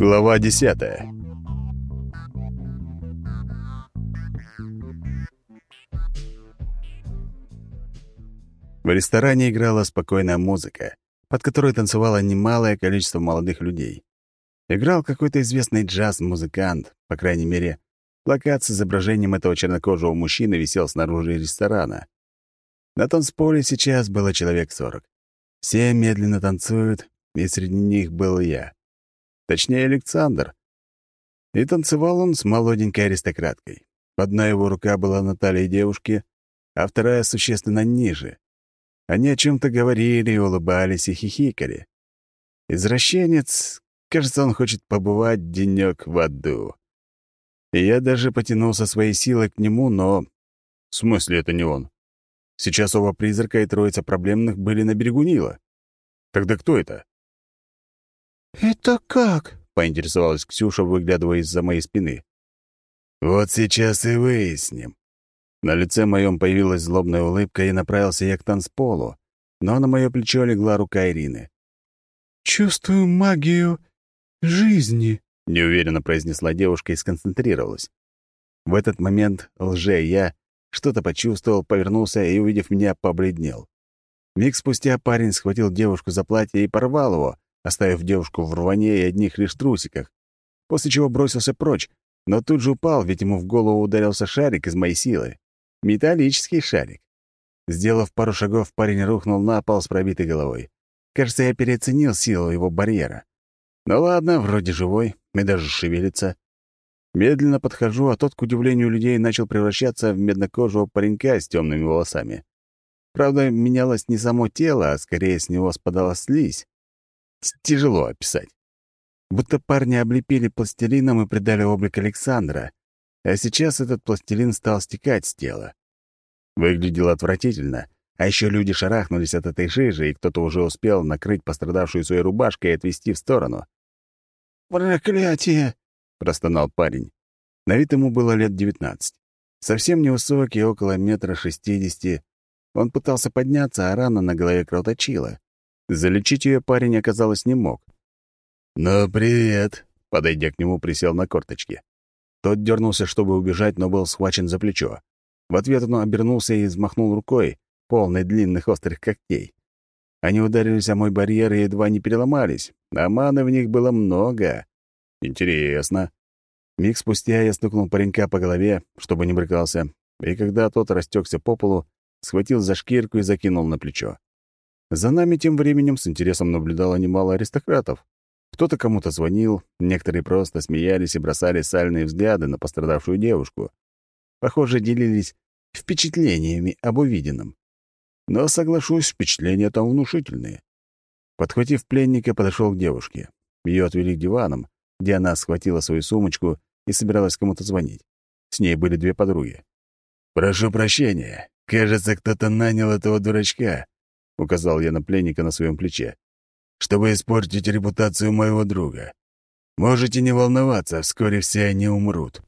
Глава десятая. В ресторане играла спокойная музыка, под которой танцевало немалое количество молодых людей. Играл какой-то известный джаз-музыкант, по крайней мере, плакат с изображением этого чернокожего мужчины висел снаружи ресторана. На танцполе сейчас было человек сорок. Все медленно танцуют, и среди них был я. Точнее, Александр. И танцевал он с молоденькой аристократкой. Одна его рука была на талии девушки, а вторая существенно ниже. Они о чем то говорили, улыбались и хихикали. Извращенец, кажется, он хочет побывать денек в аду. И я даже потянулся своей силой к нему, но... В смысле это не он? Сейчас оба призрака и троица проблемных были на берегу Нила. Тогда кто это? «Это как?» — поинтересовалась Ксюша, выглядывая из-за моей спины. «Вот сейчас и выясним». На лице моем появилась злобная улыбка, и направился я к танцполу, но на мое плечо легла рука Ирины. «Чувствую магию жизни», — неуверенно произнесла девушка и сконцентрировалась. В этот момент лже-я что-то почувствовал, повернулся и, увидев меня, побледнел. Миг спустя парень схватил девушку за платье и порвал его, оставив девушку в рване и одних лишь трусиках, после чего бросился прочь, но тут же упал, ведь ему в голову ударился шарик из моей силы. Металлический шарик. Сделав пару шагов, парень рухнул на пол с пробитой головой. Кажется, я переоценил силу его барьера. Ну ладно, вроде живой, и даже шевелится. Медленно подхожу, а тот, к удивлению людей, начал превращаться в меднокожего паренька с темными волосами. Правда, менялось не само тело, а скорее с него спадала слизь. Тяжело описать. Будто парни облепили пластилином и придали облик Александра, а сейчас этот пластилин стал стекать с тела. Выглядело отвратительно, а еще люди шарахнулись от этой жижи, и кто-то уже успел накрыть пострадавшую своей рубашкой и отвести в сторону. «Проклятие!» — простонал парень. На вид ему было лет девятнадцать. Совсем невысокий, около метра шестидесяти. Он пытался подняться, а рана на голове кровоточила. Залечить ее парень, оказалось, не мог. «Ну, привет!» — подойдя к нему, присел на корточки. Тот дернулся, чтобы убежать, но был схвачен за плечо. В ответ он обернулся и взмахнул рукой, полной длинных острых когтей. Они ударились о мой барьер и едва не переломались, а маны в них было много. Интересно. Миг спустя я стукнул паренька по голове, чтобы не брыкался, и когда тот растекся по полу, схватил за шкирку и закинул на плечо. За нами тем временем с интересом наблюдало немало аристократов. Кто-то кому-то звонил, некоторые просто смеялись и бросали сальные взгляды на пострадавшую девушку. Похоже, делились впечатлениями об увиденном. Но, соглашусь, впечатления там внушительные. Подхватив пленника, подошел к девушке. Ее отвели к диванам, где она схватила свою сумочку и собиралась кому-то звонить. С ней были две подруги. «Прошу прощения. Кажется, кто-то нанял этого дурачка. — указал я на пленника на своем плече, «чтобы испортить репутацию моего друга. Можете не волноваться, вскоре все они умрут».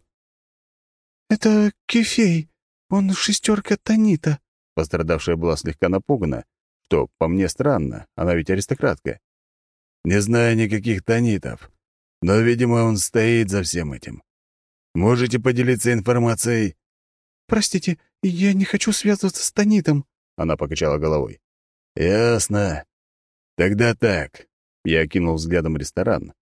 «Это Кефей, он шестерка Танита». Пострадавшая была слегка напугана, что, по мне, странно, она ведь аристократка. «Не знаю никаких Танитов, но, видимо, он стоит за всем этим. Можете поделиться информацией?» «Простите, я не хочу связываться с Танитом», — она покачала головой. «Ясно. Тогда так». Я окинул взглядом ресторан.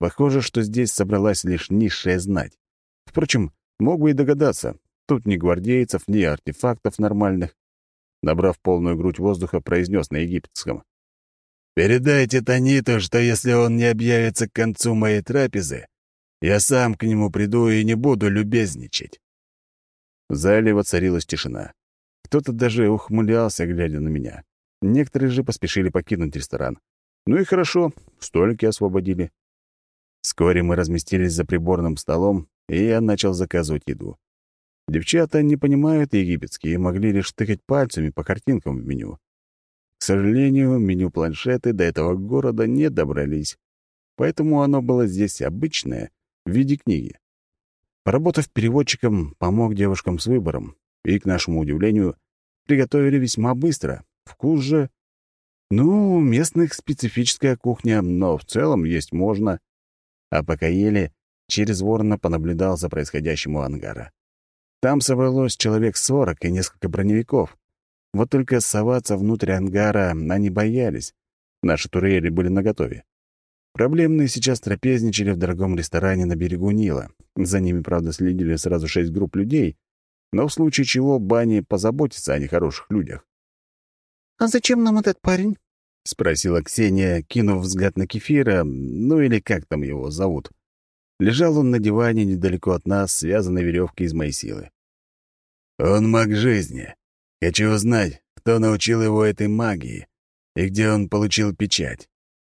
Похоже, что здесь собралась лишь низшая знать. Впрочем, мог бы и догадаться. Тут ни гвардейцев, ни артефактов нормальных. Набрав полную грудь воздуха, произнес на египетском. «Передайте Таниту, что если он не объявится к концу моей трапезы, я сам к нему приду и не буду любезничать». В зале воцарилась тишина. Кто-то даже ухмылялся, глядя на меня. Некоторые же поспешили покинуть ресторан. Ну и хорошо, столики освободили. Вскоре мы разместились за приборным столом, и я начал заказывать еду. Девчата не понимают египетский и могли лишь тыкать пальцами по картинкам в меню. К сожалению, меню планшеты до этого города не добрались, поэтому оно было здесь обычное, в виде книги. Поработав переводчиком, помог девушкам с выбором, и, к нашему удивлению, приготовили весьма быстро, Вкус же... Ну, у местных специфическая кухня, но в целом есть можно. а пока ели, через ворона понаблюдал за происходящим у ангара. Там собралось человек сорок и несколько броневиков. Вот только соваться внутрь ангара они боялись. Наши турели были наготове. Проблемные сейчас трапезничали в дорогом ресторане на берегу Нила. За ними, правда, следили сразу шесть групп людей, но в случае чего Бани позаботится о нехороших людях. «А зачем нам этот парень?» — спросила Ксения, кинув взгляд на Кефира, ну или как там его зовут. Лежал он на диване недалеко от нас, связанной веревкой из моей силы. «Он маг жизни. Хочу узнать, кто научил его этой магии и где он получил печать.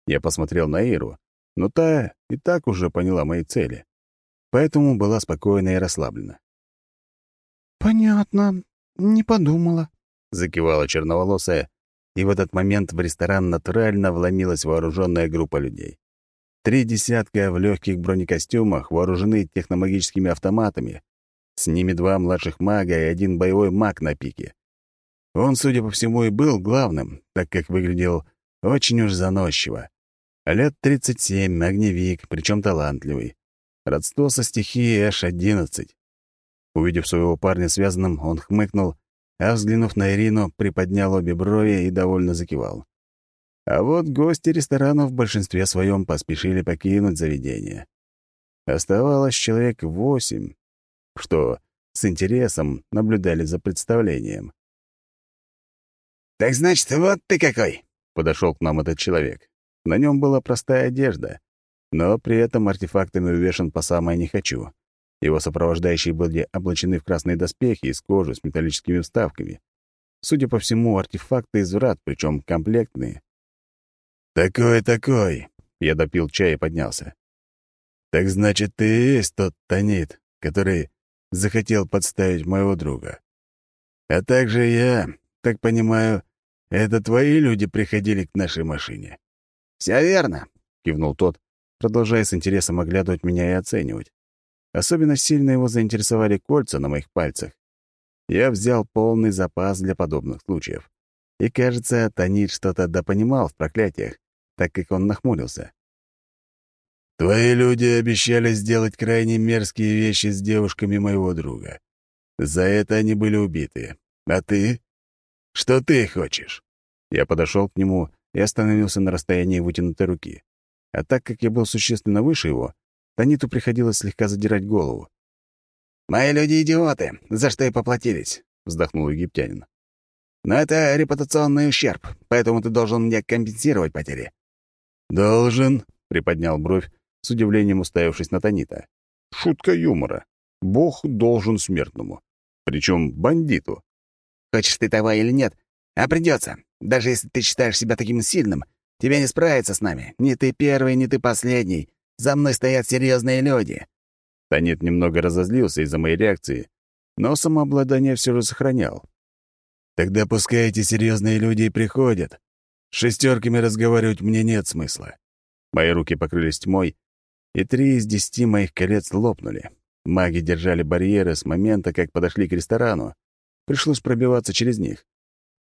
Я посмотрел на Иру, но та и так уже поняла мои цели. Поэтому была спокойна и расслаблена. «Понятно. Не подумала», — закивала черноволосая, и в этот момент в ресторан натурально вломилась вооруженная группа людей. Три десятка в легких бронекостюмах вооружены техномагическими автоматами. С ними два младших мага и один боевой маг на пике. Он, судя по всему, и был главным, так как выглядел очень уж заносчиво. Лет 37, огневик, причем талантливый. Родство со стихией H11. Увидев своего парня связанным, он хмыкнул, а, взглянув на Ирину, приподнял обе брови и довольно закивал. А вот гости ресторана в большинстве своем поспешили покинуть заведение. Оставалось человек восемь, что с интересом наблюдали за представлением. «Так значит, вот ты какой!» — подошел к нам этот человек. На нем была простая одежда, но при этом артефактами увешан по самое «не хочу». Его сопровождающие были облачены в красные доспехи из кожи с металлическими вставками. Судя по всему, артефакты из врат, причем комплектные. «Такой, такой!» — я допил чай и поднялся. «Так значит, ты и есть тот Танит, который захотел подставить моего друга. А также я, так понимаю, это твои люди приходили к нашей машине?» «Все верно», — кивнул тот, продолжая с интересом оглядывать меня и оценивать. Особенно сильно его заинтересовали кольца на моих пальцах. Я взял полный запас для подобных случаев. И, кажется, Танит что-то допонимал в проклятиях, так как он нахмурился. «Твои люди обещали сделать крайне мерзкие вещи с девушками моего друга. За это они были убиты. А ты? Что ты хочешь?» Я подошел к нему и остановился на расстоянии вытянутой руки. А так как я был существенно выше его, Таниту приходилось слегка задирать голову. «Мои люди идиоты, за что и поплатились», — вздохнул египтянин. «Но это репутационный ущерб, поэтому ты должен мне компенсировать потери». «Должен?» — приподнял бровь, с удивлением уставившись на Танита. Шутка юмора. Бог должен смертному. Причем бандиту. «Хочешь ты того или нет, а придется. Даже если ты считаешь себя таким сильным, тебе не справиться с нами. Ни ты первый, ни ты последний. За мной стоят серьезные люди». Танет немного разозлился из-за моей реакции, но самообладание все же сохранял. «Тогда пускай эти серьезные люди и приходят. С шестерками разговаривать мне нет смысла». Мои руки покрылись тьмой, и три из десяти моих колец лопнули. Маги держали барьеры с момента, как подошли к ресторану. Пришлось пробиваться через них.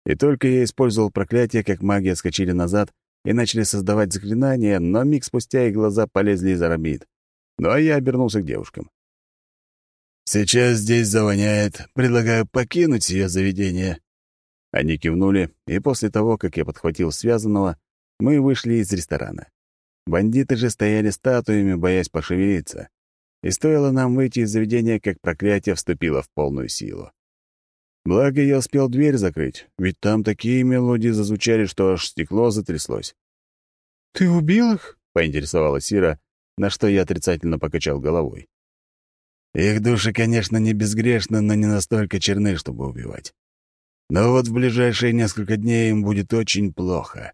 И только я использовал проклятие, как маги отскочили назад и начали создавать заклинания, но миг спустя их глаза полезли из орбит. Ну а я обернулся к девушкам. «Сейчас здесь завоняет. Предлагаю покинуть ее заведение». Они кивнули, и после того, как я подхватил связанного, мы вышли из ресторана. Бандиты же стояли статуями, боясь пошевелиться. И стоило нам выйти из заведения, как проклятие вступило в полную силу. Благо, я успел дверь закрыть, ведь там такие мелодии зазвучали, что аж стекло затряслось. «Ты убил их?» — поинтересовалась Сира, на что я отрицательно покачал головой. «Их души, конечно, не безгрешны, но не настолько черны, чтобы убивать. Но вот в ближайшие несколько дней им будет очень плохо.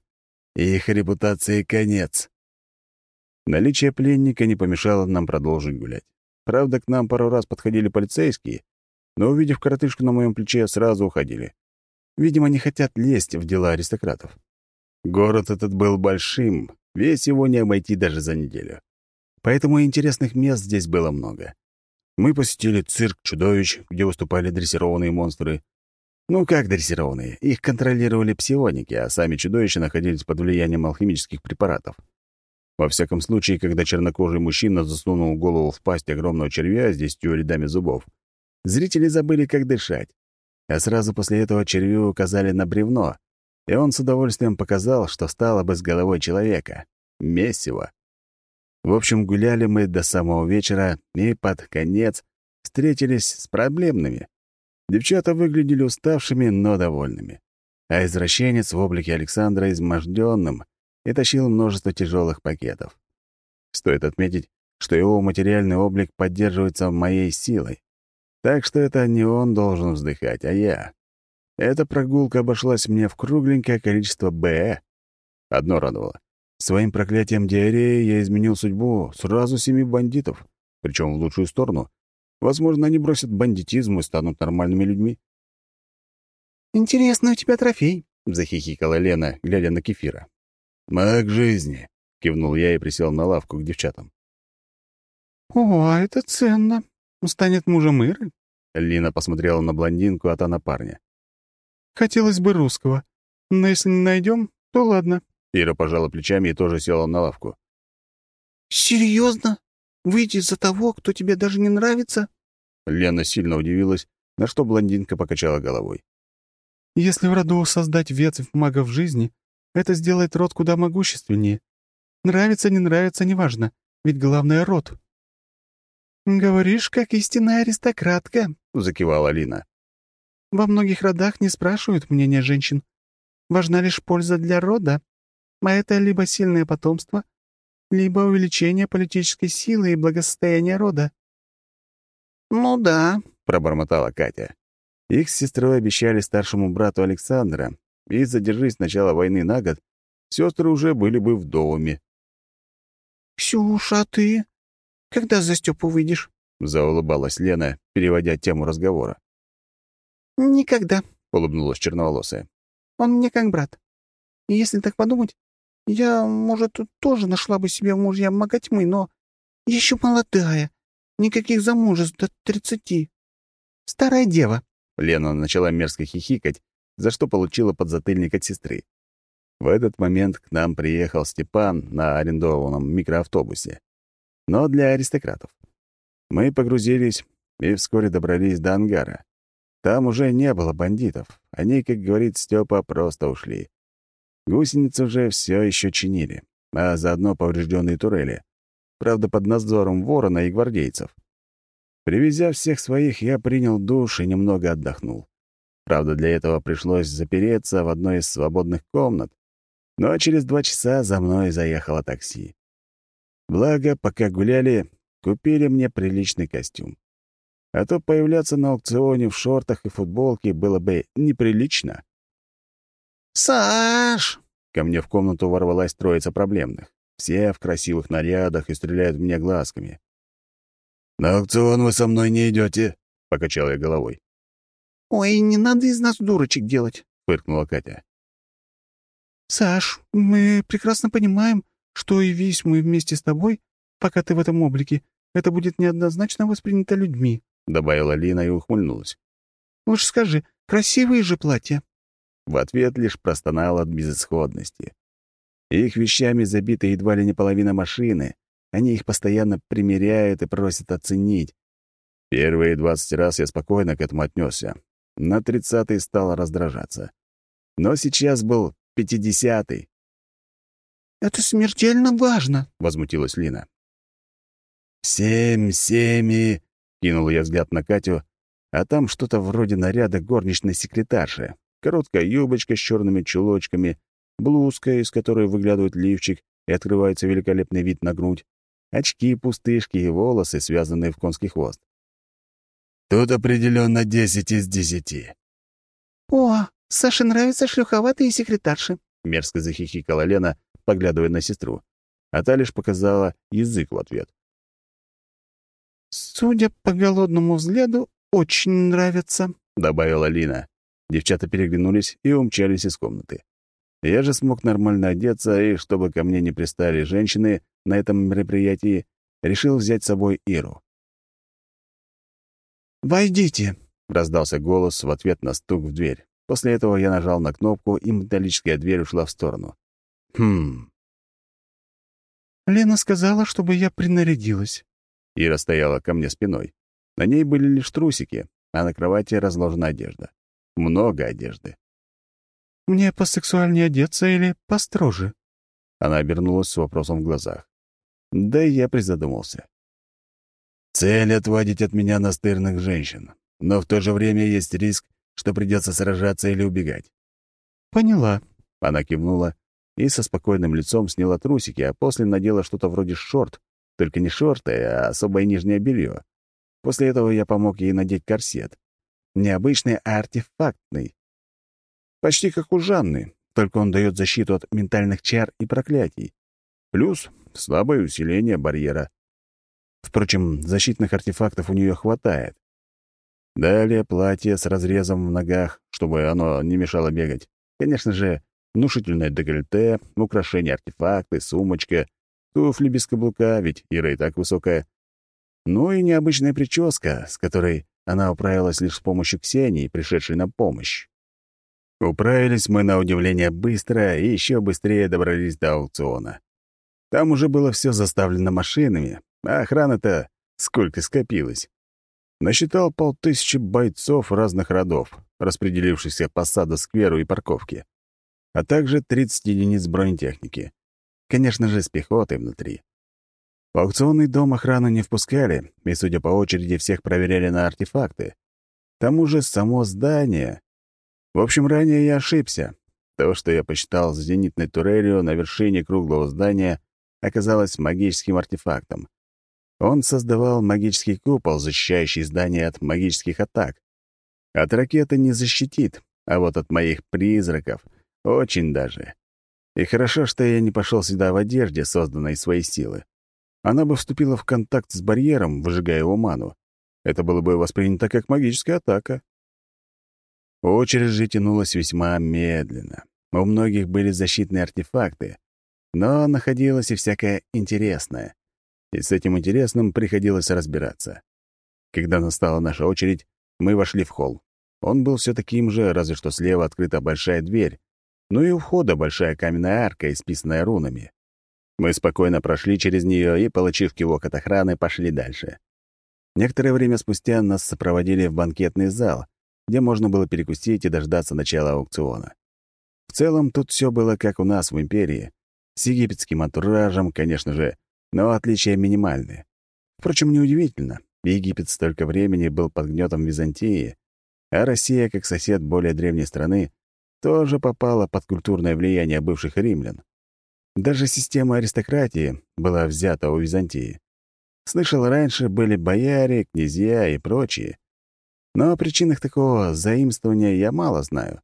И их репутации конец». Наличие пленника не помешало нам продолжить гулять. Правда, к нам пару раз подходили полицейские, но, увидев коротышку на моем плече, сразу уходили. Видимо, не хотят лезть в дела аристократов. Город этот был большим, весь его не обойти даже за неделю. Поэтому интересных мест здесь было много. Мы посетили цирк чудовищ, где выступали дрессированные монстры. Ну, как дрессированные? Их контролировали псионики, а сами чудовища находились под влиянием алхимических препаратов. Во всяком случае, когда чернокожий мужчина засунул голову в пасть огромного червя с десятью рядами зубов, зрители забыли, как дышать. А сразу после этого червю указали на бревно, и он с удовольствием показал, что стало бы с головой человека. Месиво. В общем, гуляли мы до самого вечера и под конец встретились с проблемными. Девчата выглядели уставшими, но довольными. А извращенец в облике Александра изможденным и тащил множество тяжелых пакетов. Стоит отметить, что его материальный облик поддерживается моей силой. Так что это не он должен вздыхать, а я. Эта прогулка обошлась мне в кругленькое количество «Б». Одно радовало. Своим проклятием диареи я изменил судьбу сразу семи бандитов, причем в лучшую сторону. Возможно, они бросят бандитизм и станут нормальными людьми. «Интересный у тебя трофей», — захихикала Лена, глядя на кефира. «Маг жизни», — кивнул я и присел на лавку к девчатам. «О, это ценно. Станет мужем Иры?» Лина посмотрела на блондинку, а та на парня. «Хотелось бы русского. Но если не найдем, то ладно». Ира пожала плечами и тоже села на лавку. «Серьезно? Выйти за того, кто тебе даже не нравится?» Лена сильно удивилась, на что блондинка покачала головой. «Если в роду создать ветвь магов жизни, это сделает род куда могущественнее. Нравится, не нравится, неважно, ведь главное — род». «Говоришь, как истинная аристократка», — закивала Лина. «Во многих родах не спрашивают мнения женщин. Важна лишь польза для рода, а это либо сильное потомство, либо увеличение политической силы и благосостояния рода». «Ну да», — пробормотала Катя. Их с сестрой обещали старшему брату Александра, и, задержись начала войны на год, сестры уже были бы вдовами. «Ксюша, а ты? Когда за Степу выйдешь?» — заулыбалась Лена, переводя тему разговора. «Никогда», — улыбнулась черноволосая. «Он мне как брат. И если так подумать, я, может, тоже нашла бы себе мужья мага тьмы, но еще молодая. Никаких замужеств до тридцати. Старая дева». Лена начала мерзко хихикать, за что получила подзатыльник от сестры. В этот момент к нам приехал Степан на арендованном микроавтобусе. Но для аристократов. Мы погрузились и вскоре добрались до ангара. Там уже не было бандитов. Они, как говорит Степа, просто ушли. Гусеницы уже все еще чинили, а заодно поврежденные турели. Правда, под надзором ворона и гвардейцев. Привезя всех своих, я принял душ и немного отдохнул. Правда, для этого пришлось запереться в одной из свободных комнат, но через два часа за мной заехало такси. Благо, пока гуляли, купили мне приличный костюм. А то появляться на аукционе в шортах и футболке было бы неприлично. «Саш!» — ко мне в комнату ворвалась троица проблемных. Все в красивых нарядах и стреляют в меня глазками. «На аукцион вы со мной не идете, покачал я головой. «Ой, не надо из нас дурочек делать», — фыркнула Катя. «Саш, мы прекрасно понимаем, что и весь мы вместе с тобой, пока ты в этом облике, это будет неоднозначно воспринято людьми», — добавила Лина и ухмыльнулась. «Лучше скажи, красивые же платья». В ответ лишь простонал от безысходности. Их вещами забита едва ли не половина машины. Они их постоянно примеряют и просят оценить. Первые двадцать раз я спокойно к этому отнесся, на тридцатый стал раздражаться. Но сейчас был пятидесятый. «Это смертельно важно», — возмутилась Лина. «Семь, семи...» — кинул я взгляд на Катю, а там что-то вроде наряда горничной секретарши. Короткая юбочка с черными чулочками, блузка, из которой выглядывает лифчик и открывается великолепный вид на грудь, очки, пустышки и волосы, связанные в конский хвост. Тут определенно десять из десяти. «О, Саше нравятся шлюховатые секретарши», — мерзко захихикала Лена, поглядывая на сестру. А та лишь показала язык в ответ. «Судя по голодному взгляду, очень нравится», — добавила Лина. Девчата переглянулись и умчались из комнаты. Я же смог нормально одеться, и чтобы ко мне не пристали женщины на этом мероприятии, решил взять с собой Иру. «Войдите!» — раздался голос в ответ на стук в дверь. После этого я нажал на кнопку, и металлическая дверь ушла в сторону. Хм. «Лена сказала, чтобы я принарядилась». Ира стояла ко мне спиной. На ней были лишь трусики, а на кровати разложена одежда. Много одежды. «Мне посексуальнее одеться или построже?» Она обернулась с вопросом в глазах. Да и я призадумался. Цель — отводить от меня настырных женщин. Но в то же время есть риск, что придется сражаться или убегать. «Поняла». Она кивнула и со спокойным лицом сняла трусики, а после надела что-то вроде шорт, только не шорты, а особое нижнее белье. После этого я помог ей надеть корсет. Необычный, а артефактный. Почти как у Жанны, только он дает защиту от ментальных чар и проклятий. Плюс слабое усиление барьера. Впрочем, защитных артефактов у нее хватает. Далее платье с разрезом в ногах, чтобы оно не мешало бегать. Конечно же, внушительное декольте, украшения, артефакты, сумочка, туфли без каблука, ведь Ира и так высокая. Ну и необычная прическа, с которой она управилась лишь с помощью Ксении, пришедшей на помощь. Управились мы на удивление быстро и еще быстрее добрались до аукциона. Там уже было все заставлено машинами, а охрана-то сколько скопилось. Насчитал полтысячи бойцов разных родов, распределившихся по саду, скверу и парковке, а также 30 единиц бронетехники. Конечно же, с пехотой внутри. В аукционный дом охрану не впускали, и, судя по очереди, всех проверяли на артефакты. К тому же само здание в общем, ранее я ошибся. То, что я посчитал зенитной турелью на вершине круглого здания, оказалось магическим артефактом. Он создавал магический купол, защищающий здание от магических атак. От ракеты не защитит, а вот от моих призраков — очень даже. И хорошо, что я не пошел сюда в одежде, созданной своей силы. Она бы вступила в контакт с барьером, выжигая его ману. Это было бы воспринято как магическая атака. Очередь же тянулась весьма медленно. У многих были защитные артефакты, но находилось и всякое интересное. И с этим интересным приходилось разбираться. Когда настала наша очередь, мы вошли в холл. Он был все таким же, разве что слева открыта большая дверь, ну и у входа большая каменная арка, исписанная рунами. Мы спокойно прошли через нее и, получив кивок от охраны, пошли дальше. Некоторое время спустя нас сопроводили в банкетный зал, где можно было перекусить и дождаться начала аукциона. В целом, тут все было как у нас в империи, с египетским антуражем, конечно же, но отличия минимальны. Впрочем, неудивительно. Египет столько времени был под гнетом Византии, а Россия, как сосед более древней страны, тоже попала под культурное влияние бывших римлян. Даже система аристократии была взята у Византии. Слышал, раньше были бояре, князья и прочие. Но о причинах такого заимствования я мало знаю.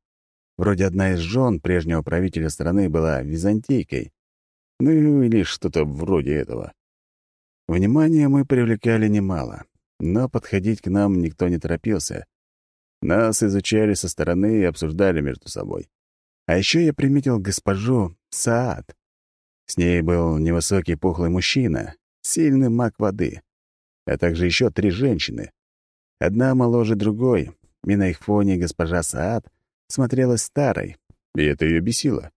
Вроде одна из жен прежнего правителя страны была византийкой. Ну или что-то вроде этого. Внимание мы привлекали немало, но подходить к нам никто не торопился. Нас изучали со стороны и обсуждали между собой. А еще я приметил госпожу Саад. С ней был невысокий пухлый мужчина, сильный маг воды, а также еще три женщины. Одна моложе другой, и на их фоне госпожа Саад смотрелась старой, и это ее бесило.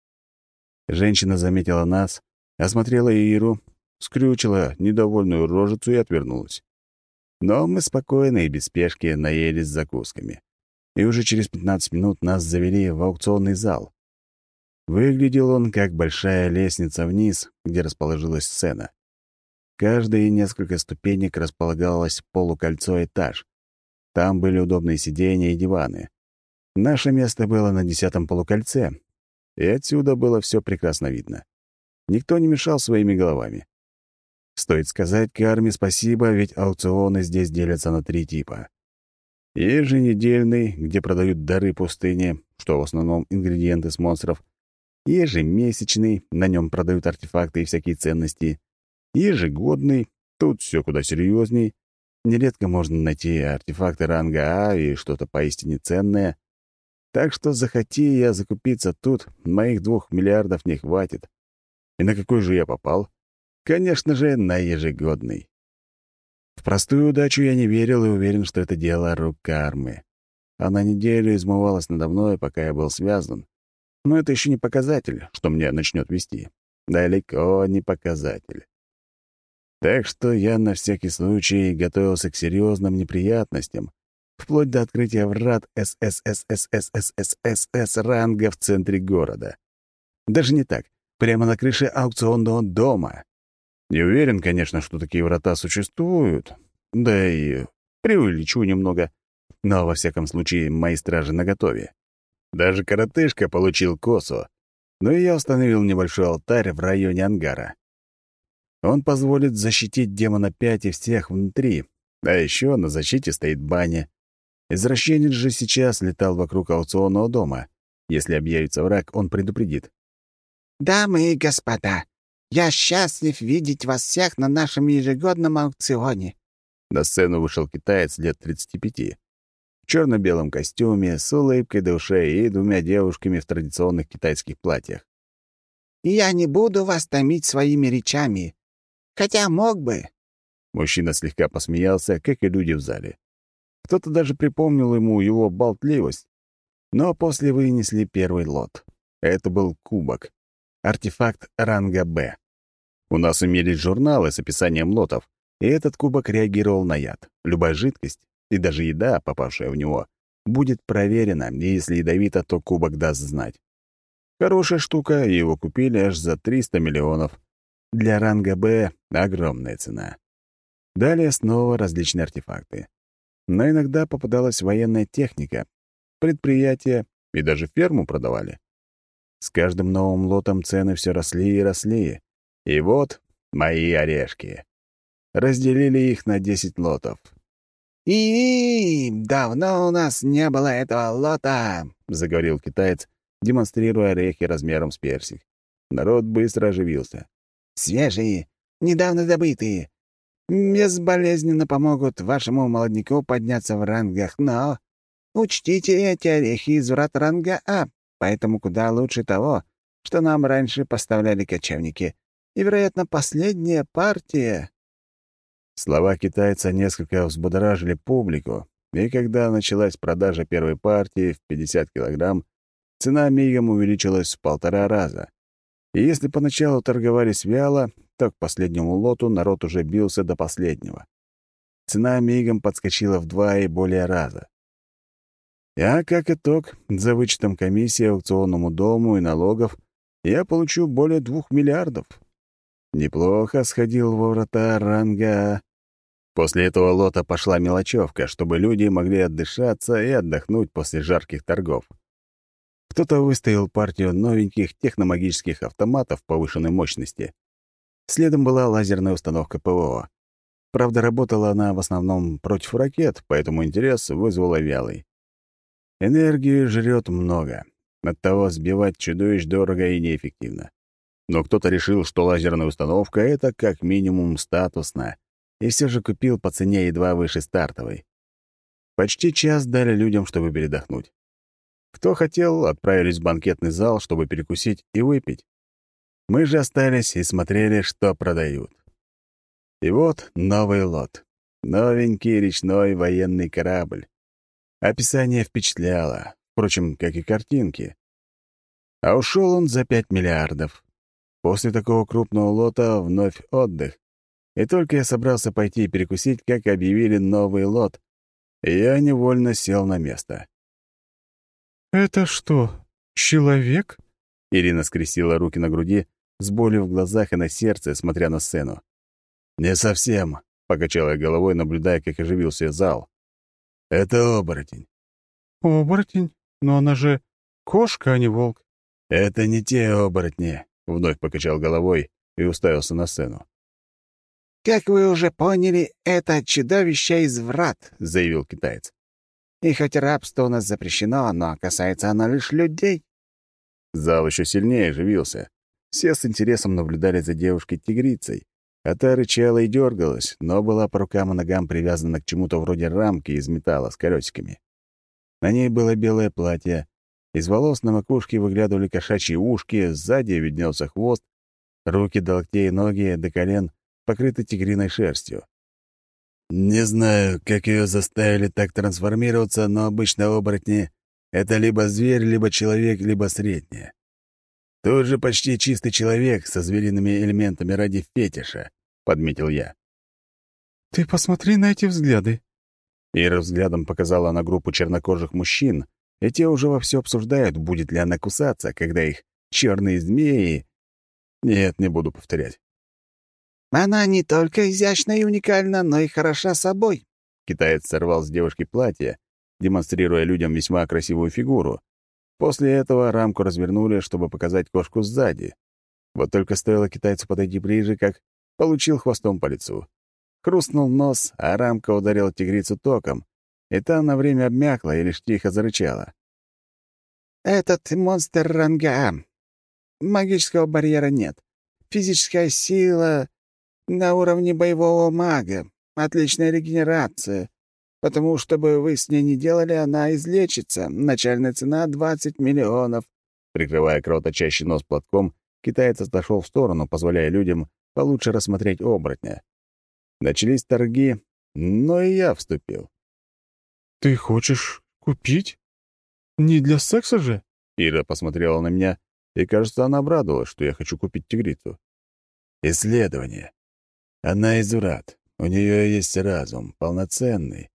Женщина заметила нас, осмотрела Иру, скрючила недовольную рожицу и отвернулась. Но мы спокойно и без спешки наелись закусками. И уже через 15 минут нас завели в аукционный зал. Выглядел он как большая лестница вниз, где расположилась сцена. Каждые несколько ступенек располагалось полукольцо этаж, там были удобные сиденья и диваны. Наше место было на десятом полукольце, и отсюда было все прекрасно видно. Никто не мешал своими головами. Стоит сказать Карме спасибо, ведь аукционы здесь делятся на три типа. Еженедельный, где продают дары пустыни, что в основном ингредиенты с монстров. Ежемесячный, на нем продают артефакты и всякие ценности. Ежегодный, тут все куда серьезней. Нередко можно найти артефакты ранга А и что-то поистине ценное. Так что захоти я закупиться тут, моих двух миллиардов не хватит. И на какой же я попал? Конечно же, на ежегодный. В простую удачу я не верил и уверен, что это дело рук кармы. Она неделю измывалась надо мной, пока я был связан. Но это еще не показатель, что мне начнет вести. Далеко не показатель. Так что я на всякий случай готовился к серьезным неприятностям, вплоть до открытия врат СССССССС ранга в центре города. Даже не так, прямо на крыше аукционного дома. Не уверен, конечно, что такие врата существуют, да и преувеличу немного, но, во всяком случае, мои стражи наготове. Даже коротышка получил косу, но и я установил небольшой алтарь в районе ангара. Он позволит защитить демона 5 и всех внутри, а еще на защите стоит баня. Извращенец же сейчас летал вокруг аукционного дома. Если объявится враг, он предупредит. «Дамы и господа, я счастлив видеть вас всех на нашем ежегодном аукционе». На сцену вышел китаец лет 35. В черно-белом костюме, с улыбкой до ушей и двумя девушками в традиционных китайских платьях. «Я не буду вас томить своими речами, хотя мог бы». Мужчина слегка посмеялся, как и люди в зале. Кто-то даже припомнил ему его болтливость. Но после вынесли первый лот. Это был кубок. Артефакт ранга «Б». У нас имелись журналы с описанием лотов, и этот кубок реагировал на яд. Любая жидкость и даже еда, попавшая в него, будет проверена, и если ядовито, то кубок даст знать. Хорошая штука, и его купили аж за 300 миллионов. Для ранга «Б» — огромная цена. Далее снова различные артефакты. Но иногда попадалась военная техника, предприятия и даже ферму продавали. С каждым новым лотом цены все росли и росли. И вот мои орешки. Разделили их на 10 лотов. «И, давно у нас не было этого лота», — заговорил китаец, демонстрируя орехи размером с персик. Народ быстро оживился. «Свежие, недавно добытые. Безболезненно помогут вашему молодняку подняться в рангах, но учтите эти орехи из врат ранга А, поэтому куда лучше того, что нам раньше поставляли кочевники. И, вероятно, последняя партия...» Слова китайца несколько взбудоражили публику, и когда началась продажа первой партии в 50 килограмм, цена мигом увеличилась в полтора раза. И если поначалу торговались вяло, то к последнему лоту народ уже бился до последнего. Цена мигом подскочила в два и более раза. А как итог, за вычетом комиссии аукционному дому и налогов я получу более двух миллиардов. Неплохо сходил во врата ранга После этого лота пошла мелочевка, чтобы люди могли отдышаться и отдохнуть после жарких торгов. Кто-то выставил партию новеньких техномагических автоматов повышенной мощности. Следом была лазерная установка ПВО. Правда, работала она в основном против ракет, поэтому интерес вызвала вялый. Энергию жрет много. Оттого сбивать чудовищ дорого и неэффективно. Но кто-то решил, что лазерная установка — это как минимум статусно, и все же купил по цене едва выше стартовой. Почти час дали людям, чтобы передохнуть. Кто хотел, отправились в банкетный зал, чтобы перекусить и выпить. Мы же остались и смотрели, что продают. И вот новый лот. Новенький речной военный корабль. Описание впечатляло, впрочем, как и картинки. А ушел он за пять миллиардов. После такого крупного лота вновь отдых, и только я собрался пойти и перекусить, как объявили новый лот, и я невольно сел на место. «Это что, человек?» Ирина скрестила руки на груди, с болью в глазах и на сердце, смотря на сцену. «Не совсем», — покачал я головой, наблюдая, как оживился зал. «Это оборотень». «Оборотень? Но она же кошка, а не волк». «Это не те оборотни», — вновь покачал головой и уставился на сцену. «Как вы уже поняли, это чудовище из врат», — заявил китаец. «И хоть рабство у нас запрещено, но касается оно лишь людей». Зал еще сильнее оживился. Все с интересом наблюдали за девушкой-тигрицей. А та рычала и дергалась, но была по рукам и ногам привязана к чему-то вроде рамки из металла с колесиками. На ней было белое платье. Из волос на макушке выглядывали кошачьи ушки, сзади виднелся хвост, руки до локтей и ноги до колен покрыты тигриной шерстью. Не знаю, как ее заставили так трансформироваться, но обычно оборотни — это либо зверь, либо человек, либо среднее. Тут же почти чистый человек со звериными элементами ради фетиша. Подметил я. «Ты посмотри на эти взгляды». Ира взглядом показала на группу чернокожих мужчин, и те уже вовсю обсуждают, будет ли она кусаться, когда их черные змеи... Нет, не буду повторять. «Она не только изящна и уникальна, но и хороша собой». Китаец сорвал с девушки платье, демонстрируя людям весьма красивую фигуру. После этого рамку развернули, чтобы показать кошку сзади. Вот только стоило китайцу подойти ближе, как получил хвостом по лицу. Хрустнул нос, а рамка ударила тигрицу током, и та на время обмякла и лишь тихо зарычала. «Этот монстр ранга А. Магического барьера нет. Физическая сила на уровне боевого мага. Отличная регенерация. Потому что бы вы с ней не делали, она излечится. Начальная цена — 20 миллионов». Прикрывая кровоточащий нос платком, китаец отошел в сторону, позволяя людям получше рассмотреть оборотня. Начались торги, но и я вступил. «Ты хочешь купить? Не для секса же?» Ира посмотрела на меня, и, кажется, она обрадовалась, что я хочу купить тигрицу. «Исследование. Она изурат. У нее есть разум, полноценный.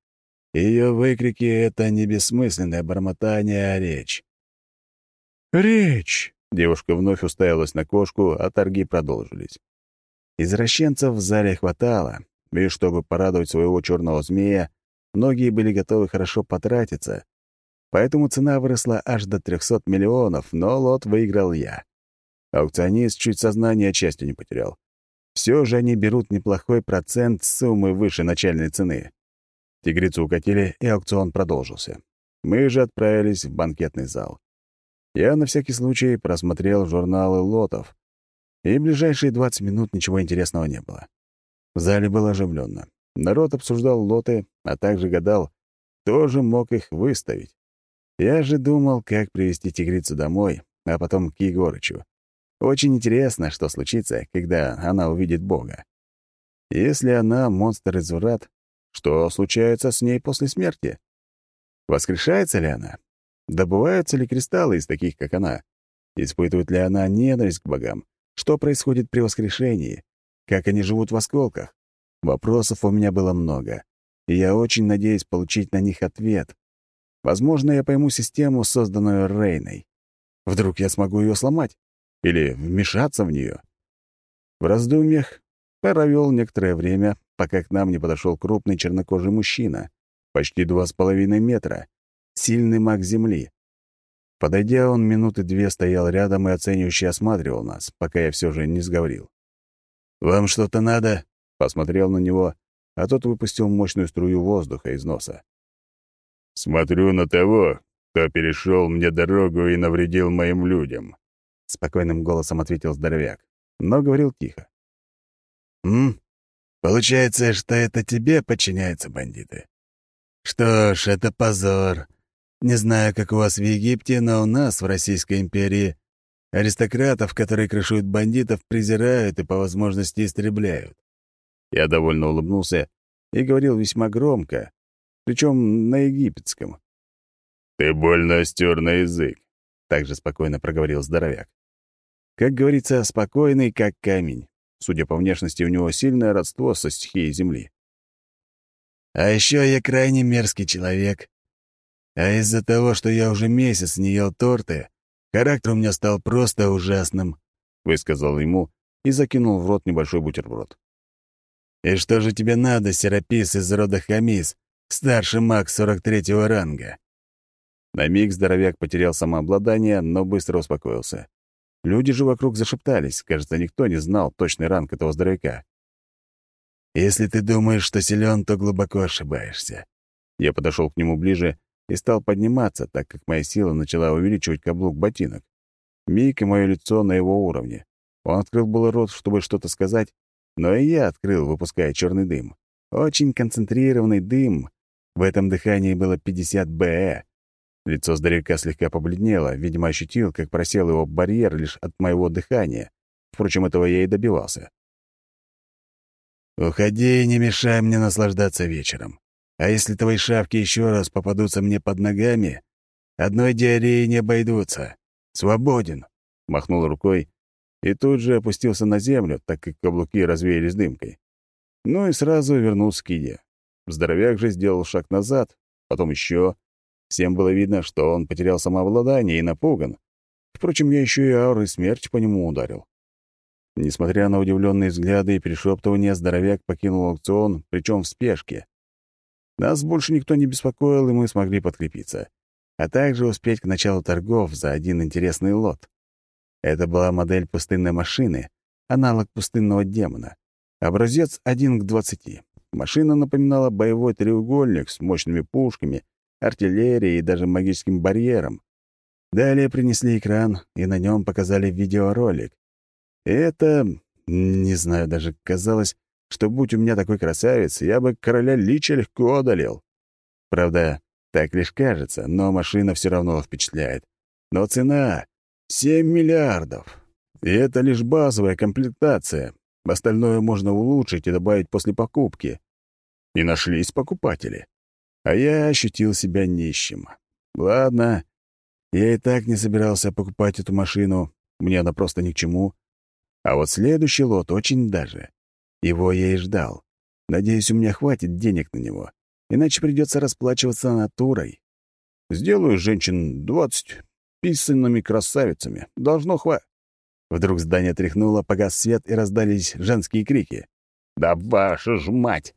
Ее выкрики — это не бессмысленное бормотание, а речь». «Речь!» — девушка вновь уставилась на кошку, а торги продолжились. Извращенцев в зале хватало, и чтобы порадовать своего черного змея, многие были готовы хорошо потратиться. Поэтому цена выросла аж до 300 миллионов, но лот выиграл я. Аукционист чуть сознание отчасти не потерял. Все же они берут неплохой процент суммы выше начальной цены. Тигрицу укатили, и аукцион продолжился. Мы же отправились в банкетный зал. Я на всякий случай просмотрел журналы лотов, и ближайшие 20 минут ничего интересного не было. В зале было оживленно. Народ обсуждал лоты, а также гадал, кто же мог их выставить. Я же думал, как привести тигрицу домой, а потом к Егорычу. Очень интересно, что случится, когда она увидит Бога. Если она монстр-изврат, что случается с ней после смерти? Воскрешается ли она? Добываются ли кристаллы из таких, как она? Испытывает ли она ненависть к богам? Что происходит при воскрешении? Как они живут в осколках? Вопросов у меня было много, и я очень надеюсь получить на них ответ. Возможно, я пойму систему, созданную Рейной. Вдруг я смогу ее сломать? Или вмешаться в нее? В раздумьях провел некоторое время, пока к нам не подошел крупный чернокожий мужчина, почти два с половиной метра, сильный маг Земли. Подойдя, он минуты две стоял рядом и оценивающе осматривал нас, пока я все же не сговорил. «Вам что-то надо?» — посмотрел на него, а тот выпустил мощную струю воздуха из носа. «Смотрю на того, кто перешел мне дорогу и навредил моим людям», — спокойным голосом ответил здоровяк, но говорил тихо. «М? Получается, что это тебе подчиняются бандиты? Что ж, это позор. Не знаю, как у вас в Египте, но у нас в Российской империи аристократов, которые крышуют бандитов, презирают и по возможности истребляют. Я довольно улыбнулся и говорил весьма громко, причем на египетском. «Ты больно остер на язык», — также спокойно проговорил здоровяк. Как говорится, спокойный, как камень. Судя по внешности, у него сильное родство со стихией Земли. «А еще я крайне мерзкий человек, а из-за того, что я уже месяц не ел торты, характер у меня стал просто ужасным», — высказал ему и закинул в рот небольшой бутерброд. «И что же тебе надо, Серапис из рода Хамис, старший маг 43-го ранга?» На миг здоровяк потерял самообладание, но быстро успокоился. Люди же вокруг зашептались, кажется, никто не знал точный ранг этого здоровяка. «Если ты думаешь, что силен, то глубоко ошибаешься». Я подошел к нему ближе и стал подниматься, так как моя сила начала увеличивать каблук ботинок. Миг и мое лицо на его уровне. Он открыл было рот, чтобы что-то сказать, но и я открыл, выпуская черный дым. Очень концентрированный дым. В этом дыхании было 50 БЭ. Лицо здоровяка слегка побледнело, видимо, ощутил, как просел его барьер лишь от моего дыхания. Впрочем, этого я и добивался. «Уходи и не мешай мне наслаждаться вечером. А если твои шавки еще раз попадутся мне под ногами, одной диареей не обойдутся. Свободен!» Махнул рукой, и тут же опустился на землю, так как каблуки развеялись дымкой. Ну и сразу вернулся к еде. Здоровяк же сделал шаг назад, потом еще. Всем было видно, что он потерял самообладание и напуган. Впрочем, я еще и аурой смерти по нему ударил. Несмотря на удивленные взгляды и перешептывания, здоровяк покинул аукцион, причем в спешке. Нас больше никто не беспокоил, и мы смогли подкрепиться, а также успеть к началу торгов за один интересный лот. Это была модель пустынной машины, аналог пустынного демона. Образец 1 к 20. Машина напоминала боевой треугольник с мощными пушками, артиллерией и даже магическим барьером. Далее принесли экран, и на нем показали видеоролик. Это, не знаю, даже казалось, что будь у меня такой красавец, я бы короля Лича легко одолел. Правда, так лишь кажется, но машина все равно впечатляет. Но цена — 7 миллиардов. И это лишь базовая комплектация. Остальное можно улучшить и добавить после покупки. И нашлись покупатели. А я ощутил себя нищим. Ладно, я и так не собирался покупать эту машину, мне она просто ни к чему. А вот следующий лот очень даже. Его я и ждал. Надеюсь, у меня хватит денег на него, иначе придется расплачиваться натурой. Сделаю женщин двадцать писанными красавицами. Должно хва... Вдруг здание тряхнуло, погас свет и раздались женские крики. «Да ваша ж мать!»